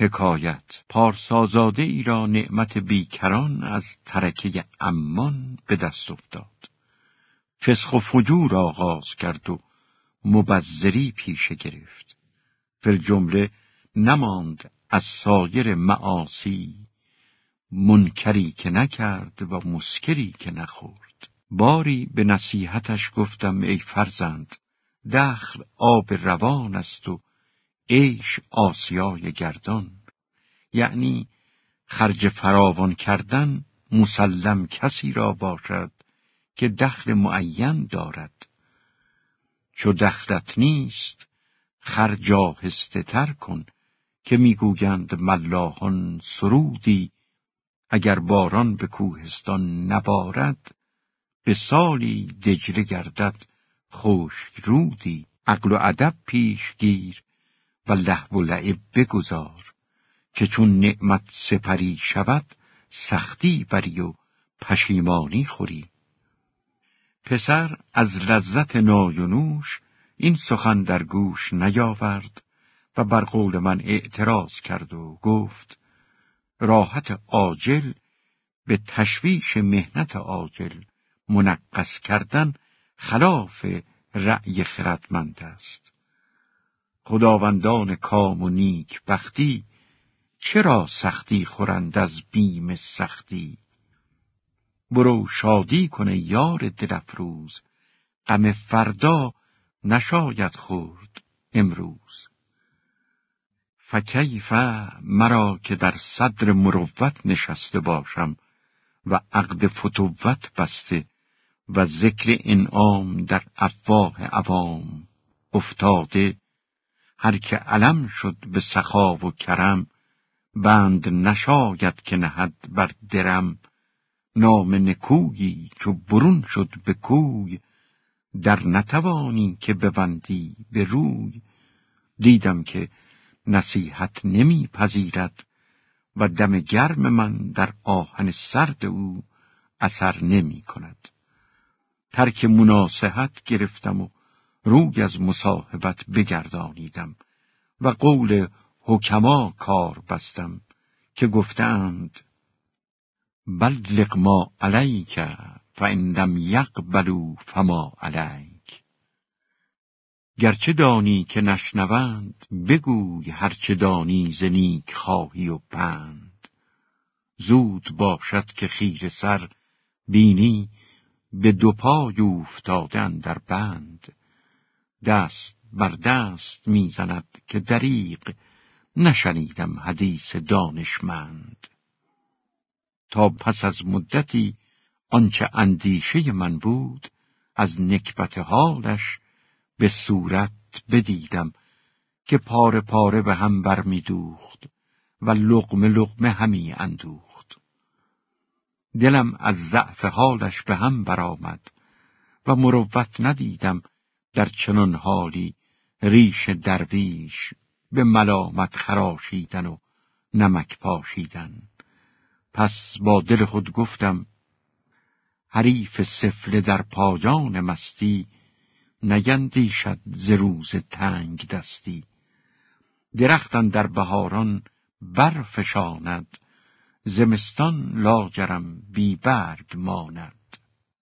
حکایت پارسازاده ای را نعمت بیکران از ترکه امان به دست افتاد. فسخ و فجور آغاز کرد و مبذری پیشه گرفت. فل جمله نماند از سایر معاصی منکری که نکرد و مسکری که نخورد. باری به نصیحتش گفتم ای فرزند دخل آب روان است و عیش آسیای گردان. یعنی خرج فراوان کردن مسلم کسی را باشد که دخل معین دارد. چو دخلت نیست خرج آهسته تر کن که می‌گویند ملاحان سرودی. اگر باران به کوهستان نبارد به سالی دجله گردد خشک رودی. عقل و ادب پیش گیر و لحو و لعب بگذار که چون نعمت سپری شود سختی بری و پشیمانی خوری پسر از لذت ناینوش این سخن در گوش نیاورد و بر قول من اعتراض کرد و گفت راحت عاجل به تشویش مهنت عاجل منقص کردن خلاف رأی خردمند است. خداوندان کام و نیک بختی چرا سختی خورند از بیم سختی؟ برو شادی کنه یار دلفروز غم فردا نشاید خورد امروز فکیف مرا که در صدر مروت نشسته باشم و عقد فتوت بسته و ذکر انعام در افواه عوام افتاده هر که علم شد به سخا و کرم بند نشاید که نهد بر درم نام نکویی چو برون شد به کوی در نتوانی که ببندی به روی دیدم که نصیحت نمی پذیرد و دم گرم من در آهن سرد او اثر نمی کند. ترک مناسحت گرفتم و روی از مصاحبت بگردانیدم و قول حکما کار بستم که گفتند بلغ ما علیک فان لم فما علیک. گرچه دانی که نشنوند بگوی هرچه دانی ز خواهی و پند. زود باشد که خیر سر بینی به دو پای افتادن در بند. دست بر دست می‌زند که دریق نشنیدم حدیث دانشمند. تا پس از مدتی آنچه اندیشه من بود از نکبت حالش به صورت بدیدم که پاره پاره به هم برمیدوخت و لقمه لقمه همی اندوخت. دلم از ضعف حالش به هم برآمد و مروت ندیدم در چنان حالی ریش درویش به ملامت خراشیدن و نمک پاشیدن. پس با دل خود گفتم حریف سفله در پایان مستی نگندیشد ز روز تنگ دستی. درختن در بهاران برفشاند زمستان لاجرم بی برگ ماند.